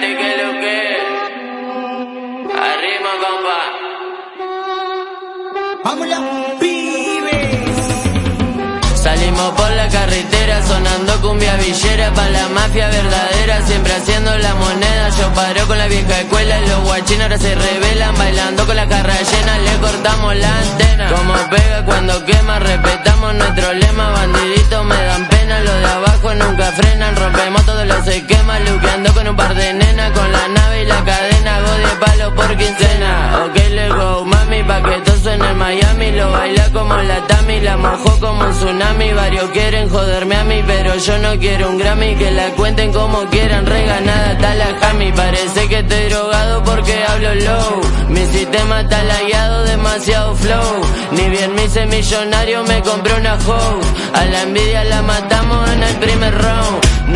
Que lo que. Arrima, compa. Vámonos, pibes. Salimos por la carretera sonando cumbia villera pa' la mafia verdadera, siempre haciendo la moneda. Yo paro con la vieja escuela y los guachinos ahora se revelan, bailando con la carra llena, le cortamos la antena. Como pega cuando quema, respetamos nuestro lema, bandiditos me dan pena, los de abajo nunca frenan, rompemos todos los esquemas, un par de nenas, con la nave y la cadena, hago 10 palos por quincena. Ok, le go, mami, pa' que todo suene en Miami, lo baila como la Tami, la mojó como un tsunami, varios quieren joderme a mí, pero yo no quiero un Grammy, que la cuenten como quieran, reganada está la Jami, parece que estoy drogado porque hablo low, mi sistema está lagueado, demasiado flow, ni bien me hice millonario me compré una hoe, a la envidia la matamos en el primer round,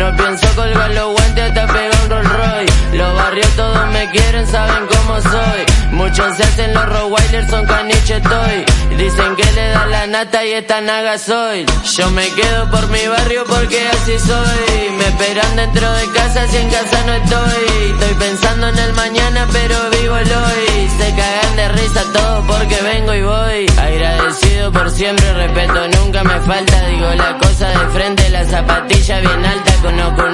muchos se hacen los Rottweilers, son caniche estoy, dicen que le da la nata y esta naga soy, yo me quedo por mi barrio porque así soy, me esperan dentro de casa si en casa no estoy, estoy pensando en el mañana pero vivo el hoy, se cagan de risa todos porque vengo y voy, agradecido por siempre, respeto nunca me falta, digo la cosa de frente, la zapatilla bien alta, conozco unos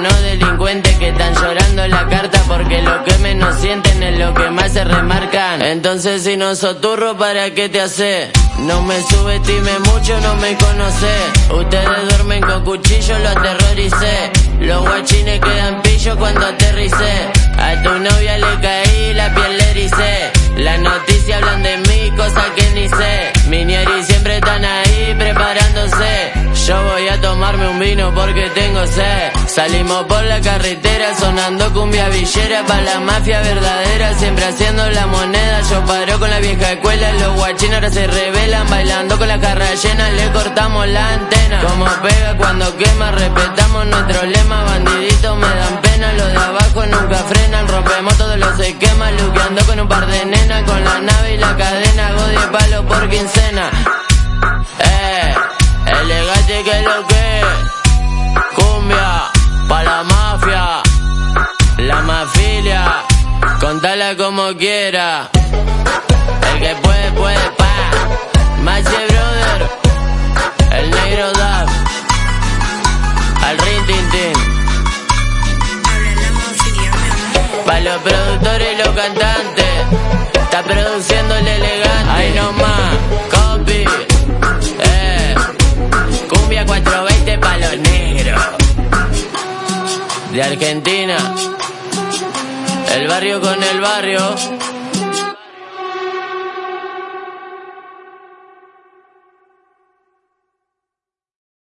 entonces si no sos turro para qué te hace, no me subestime mucho, no me conoce, ustedes duermen con cuchillo, lo aterroricé, los guachines quedan pillos cuando aterricé, a tu novia le caí, la piel le ericé, la noticia hablan de mí, cosas que ni sé, tomarme un vino porque tengo sed, salimos por la carretera sonando cumbia villera pa' la mafia verdadera, siempre haciendo la moneda, yo paro con la vieja escuela, los guachinos ahora se revelan, bailando con la carra llena, le cortamos la antena, como pega cuando quema, respetamos nuestro lema, bandiditos me dan pena, los de abajo nunca frenan, rompemos todos los esquemas, luqueando con un par de nenas, con la nave y la cadena, hago 10 palos por quincena, que lo que, cumbia, pa' la mafia, la mafilia, contala como quiera, el que puede, puede, pa, Maxi Brother, el negro Dab, al Rin Tin Tin. Pa' los productores y los cantantes, está produciendo el elegante. Ahí nomás, Argentina, el barrio con el barrio.